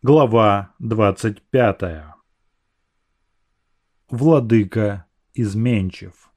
Глава 25. Владыка изменчив.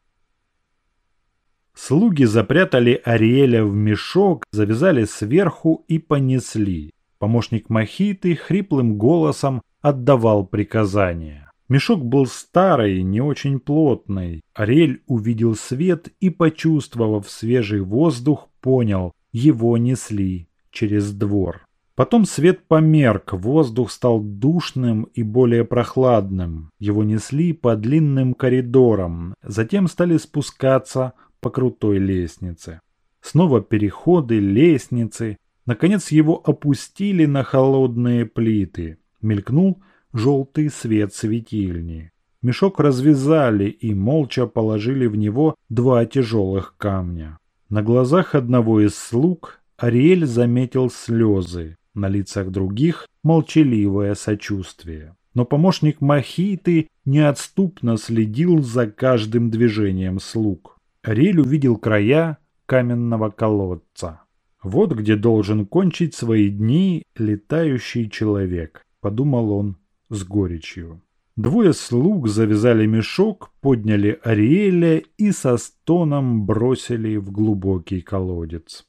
Слуги запрятали Ариэля в мешок, завязали сверху и понесли. Помощник Махиты хриплым голосом отдавал приказания. Мешок был старый, не очень плотный. Ариэль увидел свет и, почувствовав свежий воздух, понял, его несли через двор. Потом свет померк, воздух стал душным и более прохладным. Его несли по длинным коридорам, затем стали спускаться по крутой лестнице. Снова переходы, лестницы. Наконец его опустили на холодные плиты. Мелькнул желтый свет светильни. Мешок развязали и молча положили в него два тяжелых камня. На глазах одного из слуг Ариэль заметил слезы на лицах других молчаливое сочувствие. Но помощник Махиты неотступно следил за каждым движением слуг. Риль увидел края каменного колодца. Вот где должен кончить свои дни летающий человек, подумал он с горечью. Двое слуг завязали мешок, подняли Ариэля и со стоном бросили в глубокий колодец.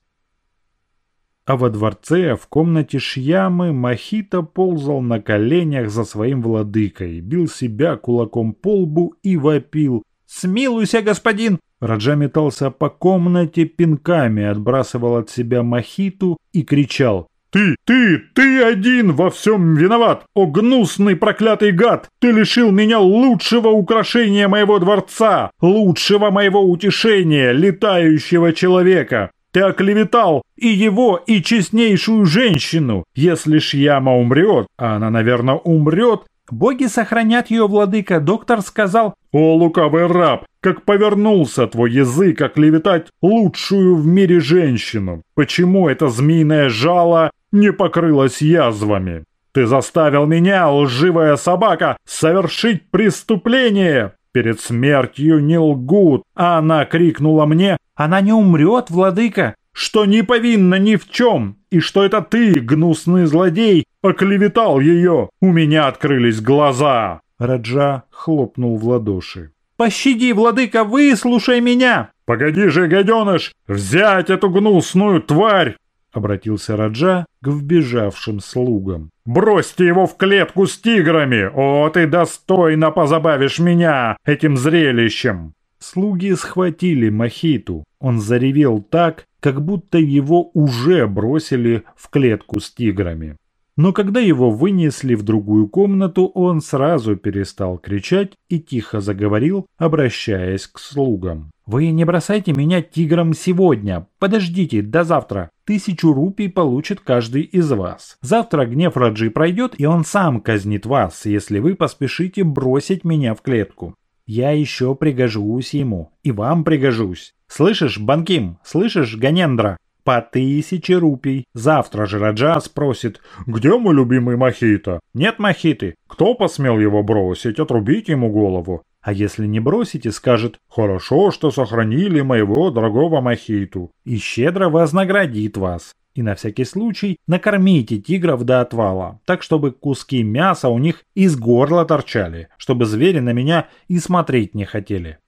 А во дворце, в комнате Шьямы, Махита ползал на коленях за своим владыкой, бил себя кулаком по лбу и вопил. «Смилуйся, господин!» Раджа метался по комнате пинками, отбрасывал от себя Махиту и кричал. «Ты, ты, ты один во всем виноват! О, гнусный проклятый гад! Ты лишил меня лучшего украшения моего дворца, лучшего моего утешения, летающего человека! Ты оклеветал и его, и честнейшую женщину. Если ж яма умрет, а она, наверное, умрет, боги сохранят ее, владыка. Доктор сказал, «О, лукавый раб, как повернулся твой язык оклеветать лучшую в мире женщину! Почему это змеиное жало не покрылось язвами? Ты заставил меня, лживая собака, совершить преступление!» Перед смертью не лгут, а она крикнула мне «Она не умрет, владыка!» что не повинна ни в чем, и что это ты, гнусный злодей, оклеветал ее. У меня открылись глаза. Раджа хлопнул в ладоши. «Пощади, владыка, выслушай меня!» «Погоди же, гаденыш, взять эту гнусную тварь!» Обратился Раджа к вбежавшим слугам. «Бросьте его в клетку с тиграми! О, ты достойно позабавишь меня этим зрелищем!» Слуги схватили Махиту. Он заревел так, как будто его уже бросили в клетку с тиграми. Но когда его вынесли в другую комнату, он сразу перестал кричать и тихо заговорил, обращаясь к слугам. «Вы не бросайте меня тигром сегодня. Подождите до завтра. Тысячу рупий получит каждый из вас. Завтра гнев Раджи пройдет, и он сам казнит вас, если вы поспешите бросить меня в клетку. Я еще пригожусь ему, и вам пригожусь. Слышишь, Банким, слышишь, Ганендра? По тысяче рупий. Завтра же Раджа спросит, где мой любимый Махита? Нет Махиты. Кто посмел его бросить? Отрубить ему голову. А если не бросите, скажет «Хорошо, что сохранили моего дорогого Махиту» и щедро вознаградит вас. И на всякий случай накормите тигров до отвала, так чтобы куски мяса у них из горла торчали, чтобы звери на меня и смотреть не хотели.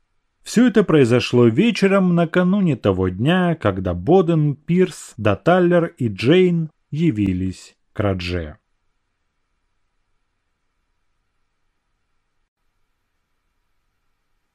Все это произошло вечером накануне того дня, когда Боден, Пирс, Даталлер и Джейн явились к Радже.